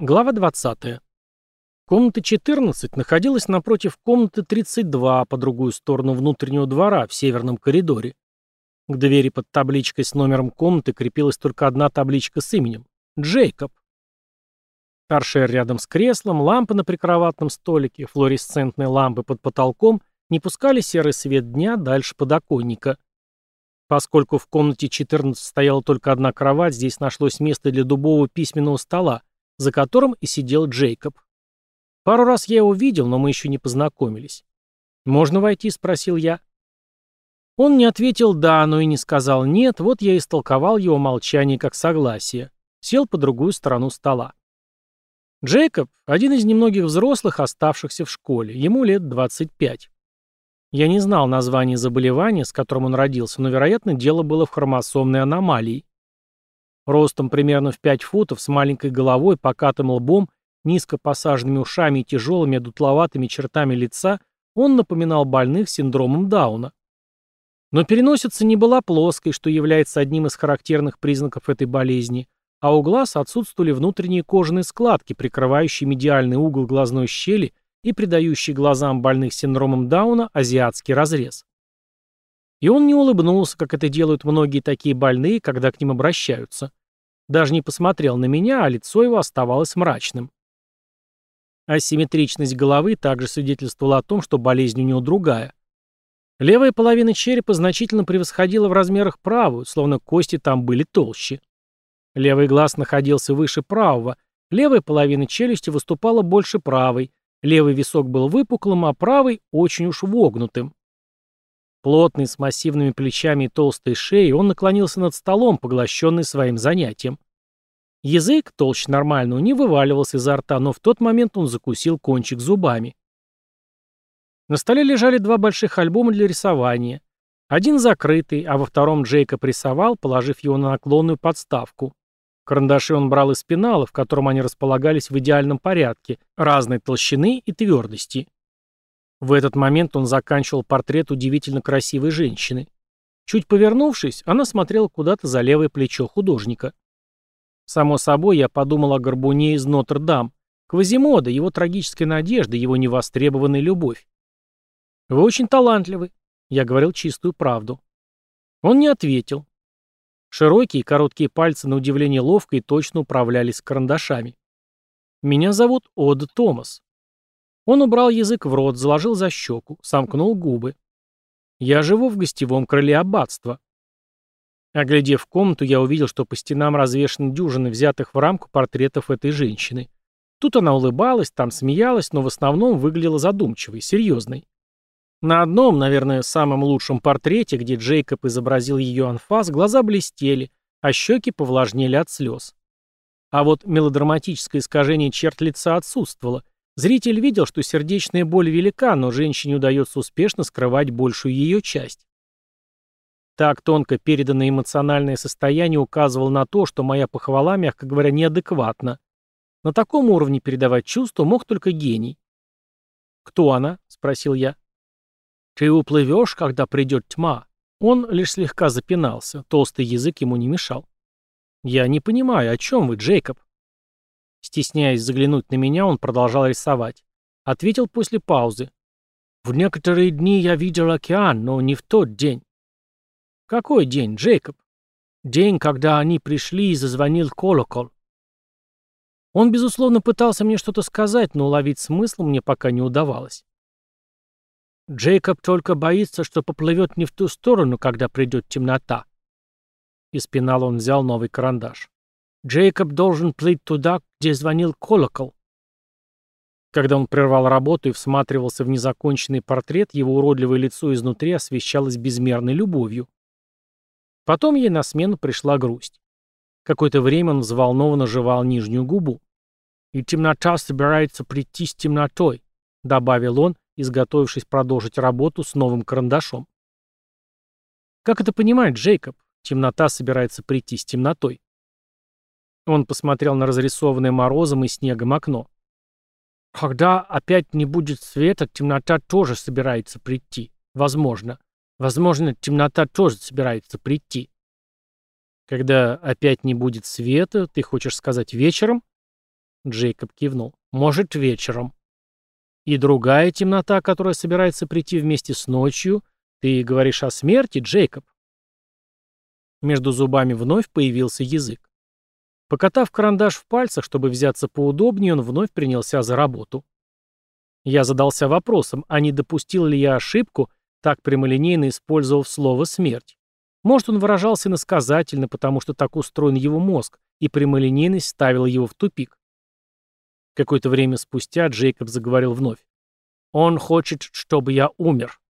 Глава 20. Комната 14 находилась напротив комнаты 32 по другую сторону внутреннего двора в северном коридоре. К двери под табличкой с номером комнаты крепилась только одна табличка с именем – Джейкоб. Торшер рядом с креслом, лампы на прикроватном столике, флуоресцентные лампы под потолком не пускали серый свет дня дальше подоконника. Поскольку в комнате 14 стояла только одна кровать, здесь нашлось место для дубового письменного стола, за которым и сидел Джейкоб. Пару раз я его видел, но мы еще не познакомились. «Можно войти?» — спросил я. Он не ответил «да», но и не сказал «нет», вот я истолковал его молчание как согласие. Сел по другую сторону стола. Джейкоб — один из немногих взрослых, оставшихся в школе. Ему лет 25. Я не знал названия заболевания, с которым он родился, но, вероятно, дело было в хромосомной аномалии. Ростом примерно в 5 футов, с маленькой головой, покатым лбом, низко посаженными ушами и тяжелыми одутловатыми чертами лица, он напоминал больных синдромом Дауна. Но переносица не была плоской, что является одним из характерных признаков этой болезни, а у глаз отсутствовали внутренние кожаные складки, прикрывающие медиальный угол глазной щели и придающие глазам больных синдромом Дауна азиатский разрез. И он не улыбнулся, как это делают многие такие больные, когда к ним обращаются. Даже не посмотрел на меня, а лицо его оставалось мрачным. Асимметричность головы также свидетельствовала о том, что болезнь у него другая. Левая половина черепа значительно превосходила в размерах правую, словно кости там были толще. Левый глаз находился выше правого, левая половина челюсти выступала больше правой, левый висок был выпуклым, а правый очень уж вогнутым. Плотный, с массивными плечами и толстой шеей, он наклонился над столом, поглощенный своим занятием. Язык, толще нормального, не вываливался изо рта, но в тот момент он закусил кончик зубами. На столе лежали два больших альбома для рисования. Один закрытый, а во втором Джейкоб рисовал, положив его на наклонную подставку. Карандаши он брал из пенала, в котором они располагались в идеальном порядке, разной толщины и твердости. В этот момент он заканчивал портрет удивительно красивой женщины. Чуть повернувшись, она смотрела куда-то за левое плечо художника. Само собой, я подумал о горбуне из Нотр-Дам, Квазимода, его трагической надежды, его невостребованная любовь. «Вы очень талантливы», — я говорил чистую правду. Он не ответил. Широкие короткие пальцы на удивление ловко и точно управлялись карандашами. «Меня зовут Ода Томас. Он убрал язык в рот, заложил за щеку, сомкнул губы. «Я живу в гостевом крыле аббатства». Оглядев комнату, я увидел, что по стенам развешаны дюжины взятых в рамку портретов этой женщины. Тут она улыбалась, там смеялась, но в основном выглядела задумчивой, серьезной. На одном, наверное, самом лучшем портрете, где Джейкоб изобразил ее анфас, глаза блестели, а щеки повлажнели от слез. А вот мелодраматическое искажение черт лица отсутствовало, Зритель видел, что сердечная боль велика, но женщине удается успешно скрывать большую ее часть. Так тонко переданное эмоциональное состояние указывало на то, что моя похвала, мягко говоря, неадекватна. На таком уровне передавать чувства мог только гений. «Кто она?» — спросил я. «Ты уплывешь, когда придет тьма». Он лишь слегка запинался, толстый язык ему не мешал. «Я не понимаю, о чем вы, Джейкоб?» Стесняясь заглянуть на меня, он продолжал рисовать. Ответил после паузы. «В некоторые дни я видел океан, но не в тот день». «Какой день, Джейкоб?» «День, когда они пришли и зазвонил колокол». Он, безусловно, пытался мне что-то сказать, но уловить смысл мне пока не удавалось. Джейкоб только боится, что поплывет не в ту сторону, когда придет темнота. Из пенала он взял новый карандаш. Джейкоб должен плыть туда, где звонил колокол. Когда он прервал работу и всматривался в незаконченный портрет, его уродливое лицо изнутри освещалось безмерной любовью. Потом ей на смену пришла грусть. Какое-то время он взволнованно жевал нижнюю губу. «И темнота собирается прийти с темнотой», — добавил он, изготовившись продолжить работу с новым карандашом. «Как это понимать, Джейкоб? Темнота собирается прийти с темнотой». Он посмотрел на разрисованное морозом и снегом окно. «Когда опять не будет света, темнота тоже собирается прийти. Возможно. Возможно, темнота тоже собирается прийти». «Когда опять не будет света, ты хочешь сказать вечером?» Джейкоб кивнул. «Может, вечером». «И другая темнота, которая собирается прийти вместе с ночью? Ты говоришь о смерти, Джейкоб?» Между зубами вновь появился язык. Покатав карандаш в пальцах, чтобы взяться поудобнее, он вновь принялся за работу. Я задался вопросом, а не допустил ли я ошибку, так прямолинейно использовав слово «смерть». Может, он выражался иносказательно, потому что так устроен его мозг, и прямолинейность ставила его в тупик. Какое-то время спустя Джейкоб заговорил вновь. «Он хочет, чтобы я умер».